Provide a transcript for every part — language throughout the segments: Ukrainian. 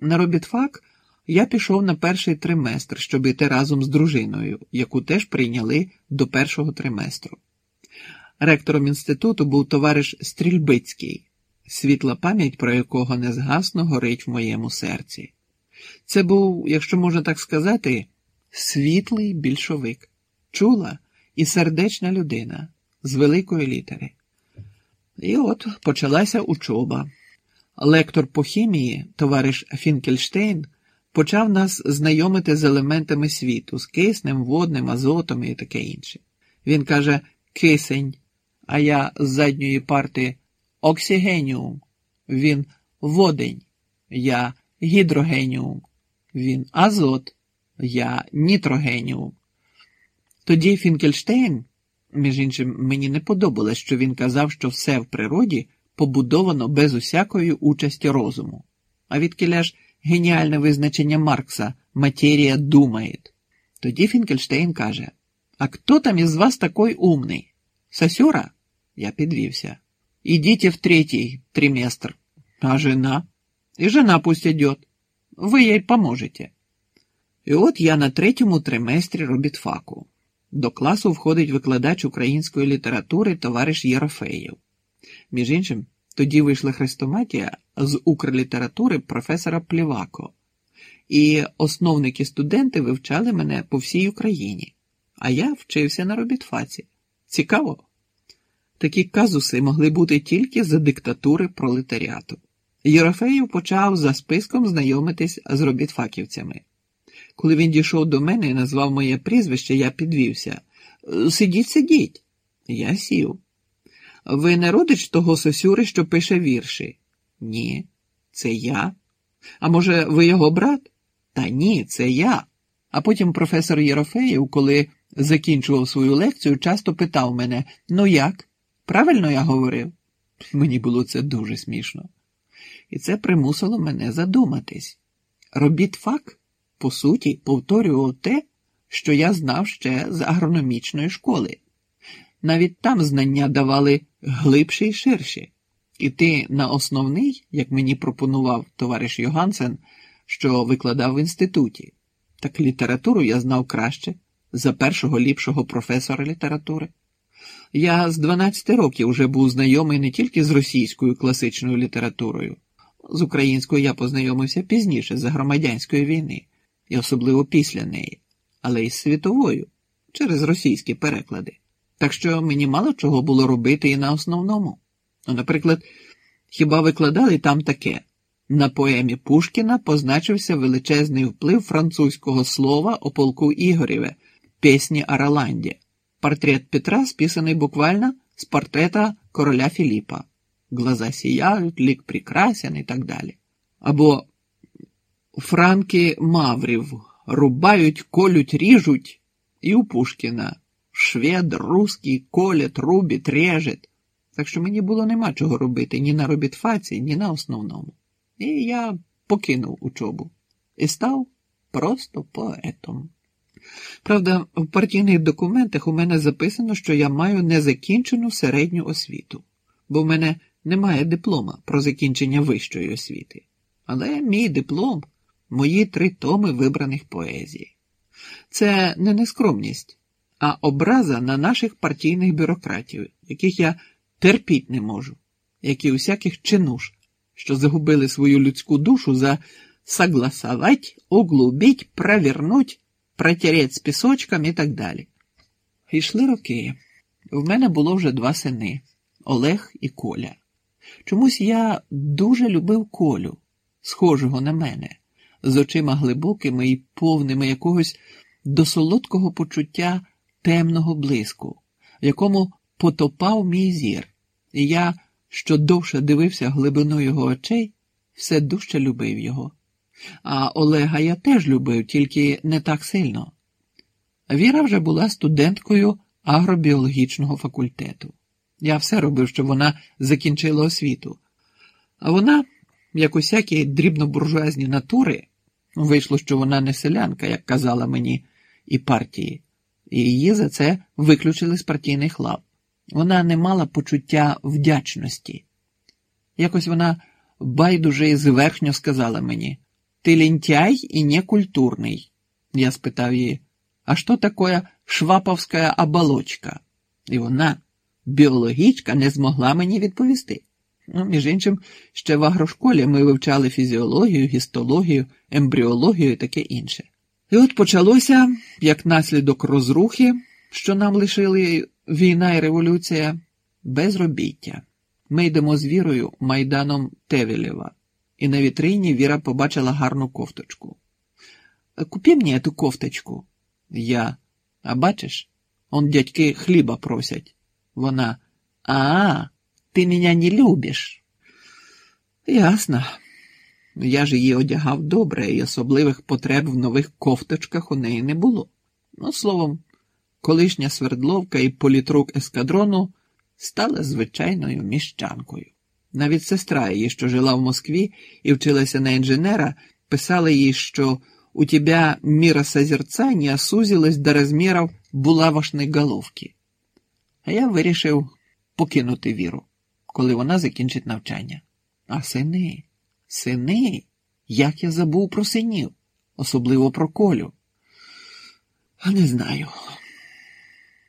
На робітфак я пішов на перший триместр, щоб іти разом з дружиною, яку теж прийняли до першого триместру. Ректором інституту був товариш Стрільбицький, світла пам'ять про якого незгасно горить в моєму серці. Це був, якщо можна так сказати, світлий більшовик, чула і сердечна людина з великої літери. І от почалася учоба. Лектор по хімії, товариш Фінкельштейн, почав нас знайомити з елементами світу, з киснем, водним, азотом і таке інше. Він каже кисень, а я з задньої парти оксигеніум. Він водень, я гідрогеніум. Він азот, я нітрогеніум. Тоді Фінкельштейн, між іншим, мені не подобалось, що він казав, що все в природі побудовано без усякої участі розуму. А відкиля ж геніальне визначення Маркса матерія думає. Тоді Фінкельштейн каже: А хто там із вас такий умний? Сосюра? Я підвівся. Идите в третий триместр. А жена? И жена пусть идет. Ви їй поможете. І от я на третьому триместрі робітфаку. До класу входить викладач української літератури товариш Єрофеєв. Між іншим, тоді вийшла хрестоматія з укрлітератури професора Плівако, і основники студенти вивчали мене по всій Україні, а я вчився на робітфаці. Цікаво. Такі казуси могли бути тільки за диктатури пролетаріату. Єрофеєв почав за списком знайомитись з робітфаківцями. Коли він дійшов до мене і назвав моє прізвище, я підвівся. Сидіть, сидіть. Я сів. Ви не родич того сосюри, що пише вірші? Ні, це я. А може, ви його брат? Та ні, це я. А потім професор Єрофеєв, коли закінчував свою лекцію, часто питав мене: ну як? Правильно я говорив? Мені було це дуже смішно. І це примусило мене задуматись. Робітфак, по суті, повторював те, що я знав ще з агрономічної школи. Навіть там знання давали глибші й ширші. Іти на основний, як мені пропонував товариш Йогансен, що викладав в інституті. Так літературу я знав краще за першого ліпшого професора літератури. Я з 12 років вже був знайомий не тільки з російською класичною літературою, з українською я познайомився пізніше за громадянської війни, і особливо після неї, але й з світовою через російські переклади. Так що мені мало чого було робити і на основному. Ну, наприклад, хіба викладали там таке? На поемі Пушкіна позначився величезний вплив французького слова о полку Ігорєве, пісні Араланді. Портрет Петра списаний буквально з портрета короля Філіпа. Глаза сіяють, лік прекрасен і так далі. Або Франки Маврів рубають, колють, ріжуть, і у Пушкіна швед, русський, колять, рубить, режет. Так що мені було нема чого робити ні на робітфаці, ні на основному. І я покинув учобу і став просто поетом. Правда, в партійних документах у мене записано, що я маю незакінчену середню освіту, бо в мене немає диплома про закінчення вищої освіти. Але мій диплом мої три томи вибраних поезій. Це не нескромність, а образа на наших партійних бюрократів, яких я терпіть не можу, як і усяких чинуш, що загубили свою людську душу за согласовать, углубить, провернуть, протереть з пісочком і так далі. Йшли роки. В мене було вже два сини Олег і Коля. Чомусь я дуже любив Колю, схожого на мене, з очима глибокими і повними якогось до солодкого почуття темного блиску, в якому потопав мій зір, і я, що довше дивився глибину його очей, все дужче любив його. А Олега я теж любив, тільки не так сильно. Віра вже була студенткою агробіологічного факультету. Я все робив, щоб вона закінчила освіту. А вона, як усякі дрібнобуржуазні натури, вийшло, що вона не селянка, як казала мені, і партії, і її за це виключили з партійних лав. Вона не мала почуття вдячності. Якось вона байдуже і зверхньо сказала мені: ти лентяй і некультурний. Я спитав її, а що таке шваповська оболочка? І вона, біологічка, не змогла мені відповісти. Ну, між іншим, ще в агрошколі ми вивчали фізіологію, гістологію, ембріологію і таке інше. І от почалося, як наслідок розрухи, що нам лишили війна і революція, безробіття. Ми йдемо з вірою майданом Тевелєва, і на вітрині Віра побачила гарну кофточку. Купи мені эту кофточку. Я. А бачиш, он дядьки хліба просять. Вона. А, ти мене не любиш. Ясно. Я ж її одягав добре, і особливих потреб в нових кофточках у неї не було. Ну, словом, колишня свердловка і політрук ескадрону стала звичайною міщанкою. Навіть сестра її, що жила в Москві і вчилася на інженера, писала їй, що у тебя миросозерцание сузилось до розмірів булавошної головки. А я вирішив покинути віру, коли вона закінчить навчання. А сини, сини, як я забув про синів, особливо про колю. А не знаю.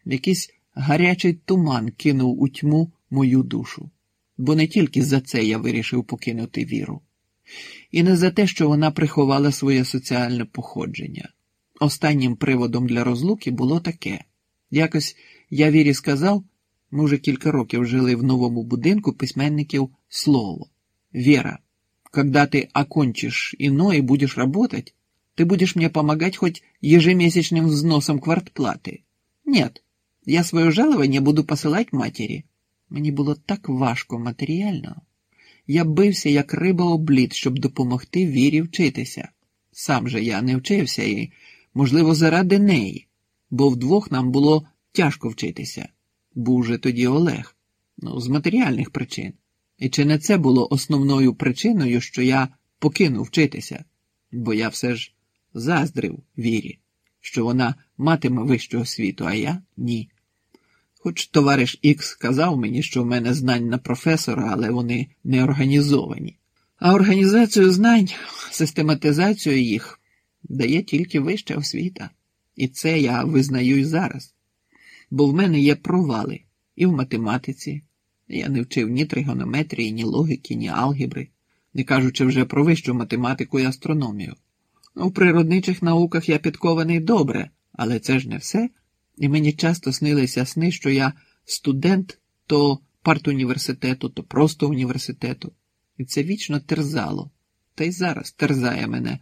Якийсь гарячий туман кинув у тьму мою душу, бо не тільки за це я вирішив покинути віру, і не за те, що вона приховала своє соціальне походження. Останнім приводом для розлуки було таке. Якось я вірі сказав, ми вже кілька років жили в новому будинку письменників слово. Вера, когда ты окончишь ИНО и будешь работать, ты будешь мне помогать хоть ежемесячным взносом квартплаты. Нет, я свое жалование буду посилати матері. Мені було так важко матеріально. Я бився, як риба облід, щоб допомогти вірі вчитися. Сам же я не вчився і, можливо, заради неї, бо вдвох нам було тяжко вчитися. Був же тоді Олег, ну, з матеріальних причин. І чи не це було основною причиною, що я покинув вчитися? Бо я все ж заздрив вірі, що вона матиме вищу освіту, а я ні. Хоч товариш Ікс сказав мені, що в мене знань на професора, але вони не організовані. А організацію знань, систематизацію їх дає тільки вища освіта. І це я визнаю й зараз. Бо в мене є провали і в математиці. Я не вчив ні тригонометрії, ні логіки, ні алгебри, не кажучи вже про вищу математику і астрономію. У природничих науках я підкований добре, але це ж не все. І мені часто снилися сни, що я студент то партуніверситету, то просто університету. І це вічно терзало. Та й зараз терзає мене